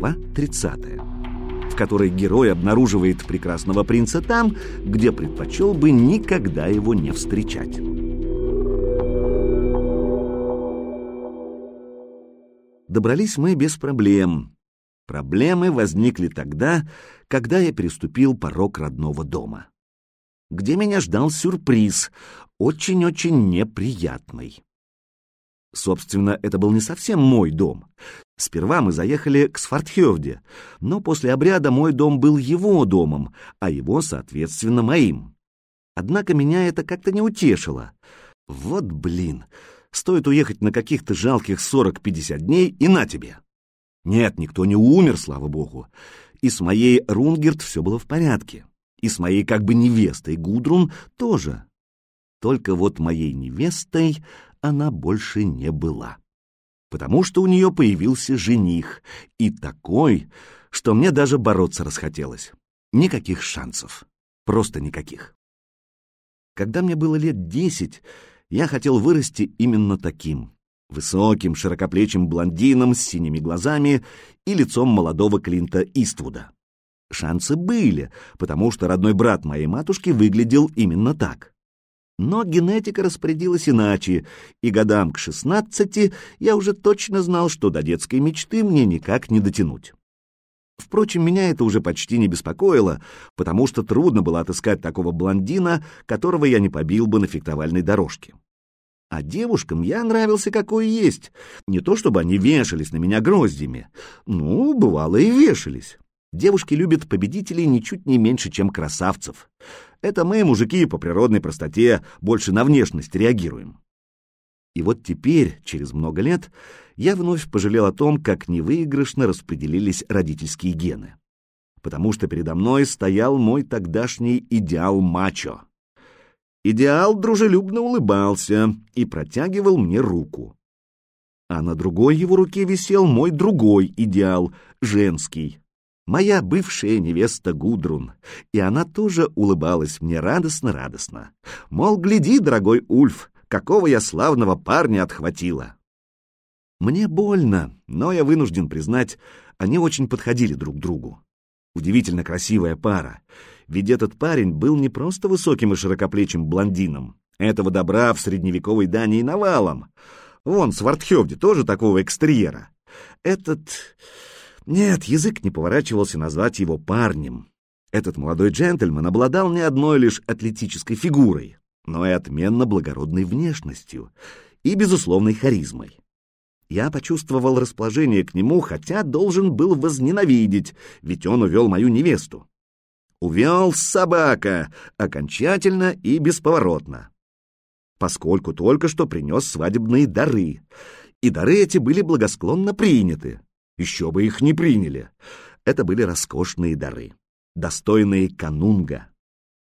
Глава 30, в которой герой обнаруживает прекрасного принца там, где предпочел бы никогда его не встречать. Добрались мы без проблем. Проблемы возникли тогда, когда я переступил порог родного дома, где меня ждал сюрприз, очень-очень неприятный. Собственно, это был не совсем мой дом. Сперва мы заехали к Свартхевде, но после обряда мой дом был его домом, а его, соответственно, моим. Однако меня это как-то не утешило. Вот блин, стоит уехать на каких-то жалких 40-50 дней, и на тебе. Нет, никто не умер, слава богу. И с моей Рунгерт все было в порядке. И с моей как бы невестой Гудрун тоже. Только вот моей невестой она больше не была. Потому что у нее появился жених, и такой, что мне даже бороться расхотелось. Никаких шансов. Просто никаких. Когда мне было лет десять, я хотел вырасти именно таким. Высоким, широкоплечим блондином с синими глазами и лицом молодого Клинта Иствуда. Шансы были, потому что родной брат моей матушки выглядел именно так. Но генетика распорядилась иначе, и годам к шестнадцати я уже точно знал, что до детской мечты мне никак не дотянуть. Впрочем, меня это уже почти не беспокоило, потому что трудно было отыскать такого блондина, которого я не побил бы на фехтовальной дорожке. А девушкам я нравился какой есть, не то чтобы они вешались на меня гроздями. Ну, бывало и вешались. Девушки любят победителей ничуть не меньше, чем красавцев. Это мы, мужики, по природной простоте больше на внешность реагируем. И вот теперь, через много лет, я вновь пожалел о том, как невыигрышно распределились родительские гены. Потому что передо мной стоял мой тогдашний идеал мачо. Идеал дружелюбно улыбался и протягивал мне руку. А на другой его руке висел мой другой идеал, женский, моя бывшая невеста Гудрун, и она тоже улыбалась мне радостно-радостно. Мол, гляди, дорогой Ульф, какого я славного парня отхватила. Мне больно, но я вынужден признать, они очень подходили друг другу. Удивительно красивая пара, ведь этот парень был не просто высоким и широкоплечим блондином. Этого добра в средневековой Дании навалом. Вон, Свартхевде тоже такого экстерьера. Этот... Нет, язык не поворачивался назвать его парнем. Этот молодой джентльмен обладал не одной лишь атлетической фигурой, но и отменно благородной внешностью и безусловной харизмой. Я почувствовал расположение к нему, хотя должен был возненавидеть, ведь он увел мою невесту. Увел собака, окончательно и бесповоротно. Поскольку только что принес свадебные дары, и дары эти были благосклонно приняты. Еще бы их не приняли. Это были роскошные дары, достойные канунга.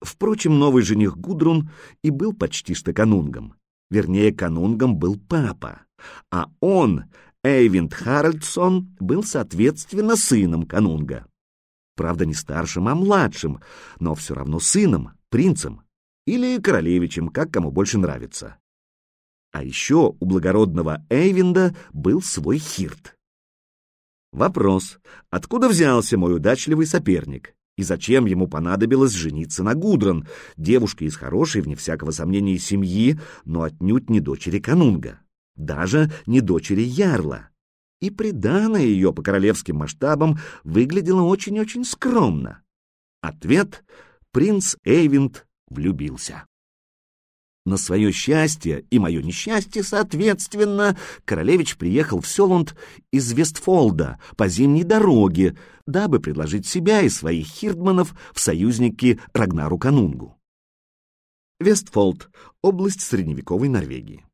Впрочем, новый жених Гудрун и был почти что канунгом. Вернее, канунгом был папа, а он, Эйвинд Харальдсон, был, соответственно, сыном канунга. Правда, не старшим, а младшим, но все равно сыном, принцем или королевичем, как кому больше нравится. А еще у благородного Эйвинда был свой хирт. Вопрос, откуда взялся мой удачливый соперник? И зачем ему понадобилось жениться на Гудрон, девушке из хорошей, вне всякого сомнения, семьи, но отнюдь не дочери Канунга, даже не дочери Ярла? И приданное ее по королевским масштабам выглядело очень-очень скромно. Ответ — принц Эйвинд влюбился. На свое счастье и мое несчастье, соответственно, королевич приехал в Селунд из Вестфолда по зимней дороге, дабы предложить себя и своих хирдманов в союзники Рагнару Канунгу. Вестфолд — область средневековой Норвегии.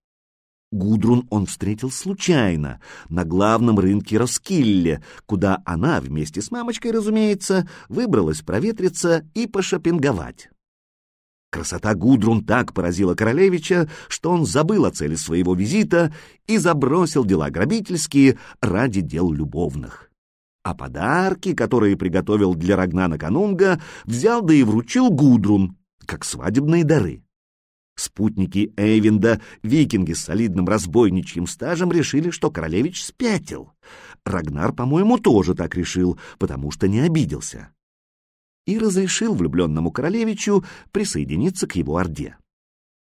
Гудрун он встретил случайно, на главном рынке Роскилле, куда она, вместе с мамочкой, разумеется, выбралась проветриться и пошопинговать. Красота Гудрун так поразила королевича, что он забыл о цели своего визита и забросил дела грабительские ради дел любовных. А подарки, которые приготовил для Рагнана Канунга, взял да и вручил Гудрун, как свадебные дары. Спутники Эйвинда, викинги с солидным разбойничьим стажем, решили, что королевич спятил. Рагнар, по-моему, тоже так решил, потому что не обиделся. И разрешил влюбленному королевичу присоединиться к его орде.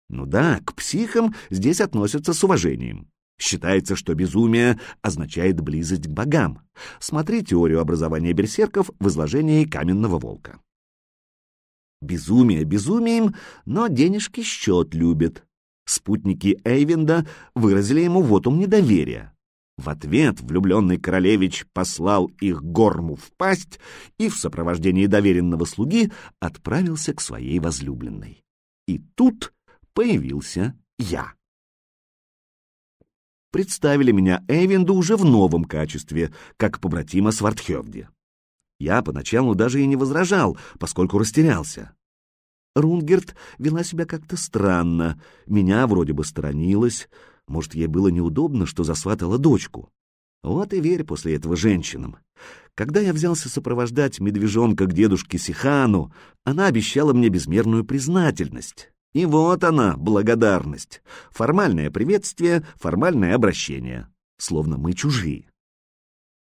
Ну да, к психам здесь относятся с уважением. Считается, что безумие означает близость к богам. Смотри теорию образования берсерков в изложении каменного волка. Безумие безумием, но денежки счет любит. Спутники Эйвинда выразили ему вотум недоверия. В ответ влюбленный королевич послал их горму в пасть и в сопровождении доверенного слуги отправился к своей возлюбленной. И тут появился я. Представили меня Эйвинду уже в новом качестве, как побратима Свардхевде. Я поначалу даже и не возражал, поскольку растерялся. Рунгерт вела себя как-то странно, меня вроде бы сторонилась, может, ей было неудобно, что засватала дочку. Вот и верь после этого женщинам. Когда я взялся сопровождать медвежонка к дедушке Сихану, она обещала мне безмерную признательность. И вот она, благодарность. Формальное приветствие, формальное обращение. Словно мы чужие.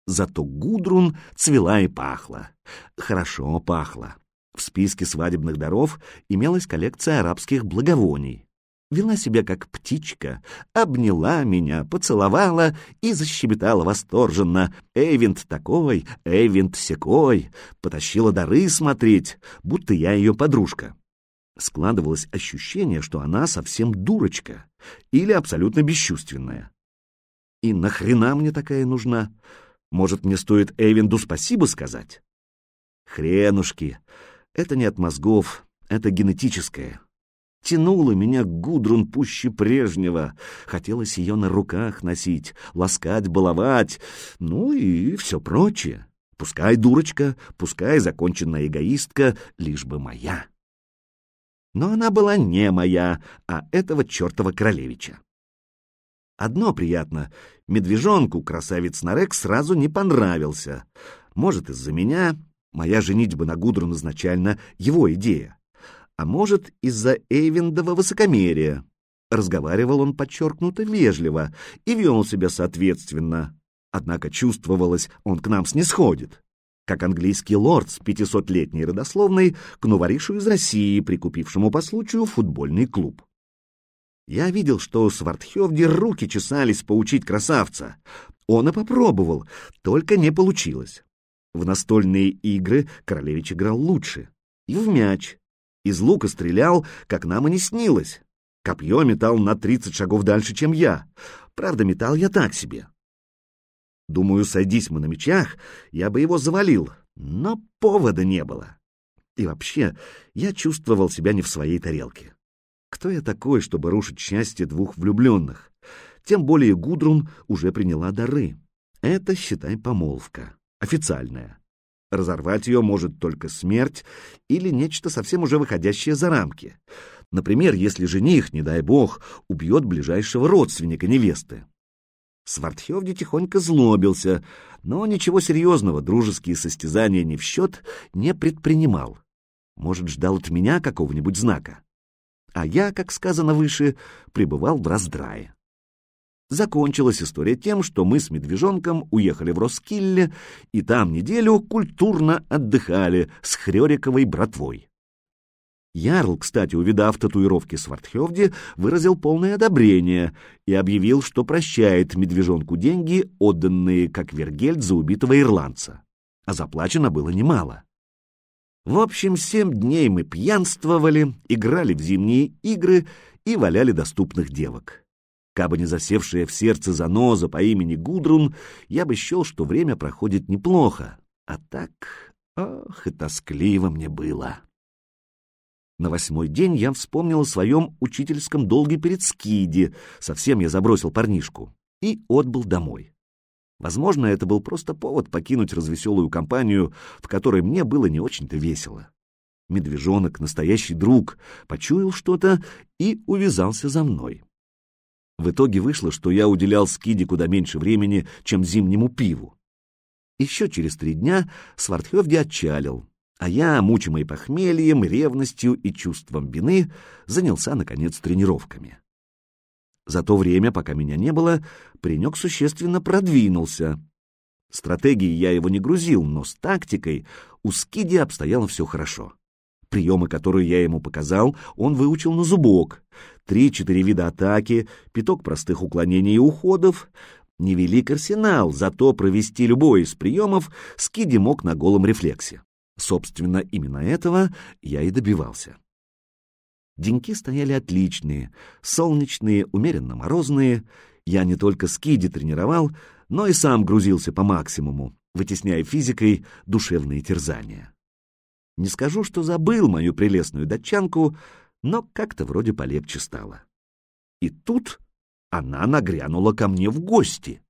Зато Гудрун цвела и пахла. Хорошо пахла. В списке свадебных даров имелась коллекция арабских благовоний. Вела себя как птичка, обняла меня, поцеловала и защебетала восторженно. Эйвент такой, Эйвент секой, потащила дары смотреть, будто я ее подружка. Складывалось ощущение, что она совсем дурочка или абсолютно бесчувственная. И нахрена мне такая нужна? Может, мне стоит Эйвенду спасибо сказать? Хренушки, это не от мозгов, это генетическое. Тянуло меня Гудрун пуще прежнего. Хотелось ее на руках носить, ласкать, баловать, ну и все прочее. Пускай дурочка, пускай законченная эгоистка, лишь бы моя. Но она была не моя, а этого чертова королевича. Одно приятно — медвежонку красавец Нарек сразу не понравился. Может, из-за меня, Моя женитьба на Гудрун изначально его идея. А может, из-за Эйвендова высокомерия. Разговаривал он подчеркнуто вежливо и вел себя соответственно. Однако чувствовалось, он к нам снисходит. Как английский лорд с пятисотлетней родословной к новоришу из России, прикупившему по случаю футбольный клуб. Я видел, что у Свардхевди руки чесались поучить красавца. Он и попробовал, только не получилось. В настольные игры Королевич играл лучше. И в мяч. Из лука стрелял, как нам и не снилось. Копье метал на тридцать шагов дальше, чем я. Правда, метал я так себе. Думаю, сойдись мы на мечах, я бы его завалил, но повода не было. И вообще, я чувствовал себя не в своей тарелке. Кто я такой, чтобы рушить счастье двух влюбленных? Тем более Гудрун уже приняла дары. Это, считай, помолвка официальная. Разорвать ее может только смерть или нечто совсем уже выходящее за рамки. Например, если жених, не дай бог, убьет ближайшего родственника невесты. Свардхевди тихонько злобился, но ничего серьезного, дружеские состязания не в счет, не предпринимал. Может, ждал от меня какого-нибудь знака. А я, как сказано выше, пребывал в раздрае. Закончилась история тем, что мы с медвежонком уехали в Роскилле и там неделю культурно отдыхали с Хрёриковой братвой. Ярл, кстати, увидав татуировки Свардхевди, выразил полное одобрение и объявил, что прощает медвежонку деньги, отданные как вергельд за убитого ирландца. А заплачено было немало. В общем, семь дней мы пьянствовали, играли в зимние игры и валяли доступных девок. Кабы не засевшая в сердце заноза по имени Гудрун, я бы счел, что время проходит неплохо. А так, ох, и тоскливо мне было. На восьмой день я вспомнил о своем учительском долге перед Скиди, совсем я забросил парнишку, и отбыл домой. Возможно, это был просто повод покинуть развеселую компанию, в которой мне было не очень-то весело. Медвежонок, настоящий друг, почуял что-то и увязался за мной. В итоге вышло, что я уделял скиде куда меньше времени, чем зимнему пиву. Еще через три дня Свардхевди отчалил, А я, мучимый похмельем, ревностью и чувством вины, занялся, наконец, тренировками. За то время, пока меня не было, паренек существенно продвинулся. Стратегией я его не грузил, но с тактикой у Скиди обстояло все хорошо. Приемы, которые я ему показал, он выучил на зубок. Три-четыре вида атаки, пяток простых уклонений и уходов. Невелик арсенал, зато провести любой из приемов Скиди мог на голом рефлексе. Собственно, именно этого я и добивался. Деньки стояли отличные, солнечные, умеренно морозные. Я не только скиди тренировал, но и сам грузился по максимуму, вытесняя физикой душевные терзания. Не скажу, что забыл мою прелестную датчанку, но как-то вроде полегче стало. И тут она нагрянула ко мне в гости.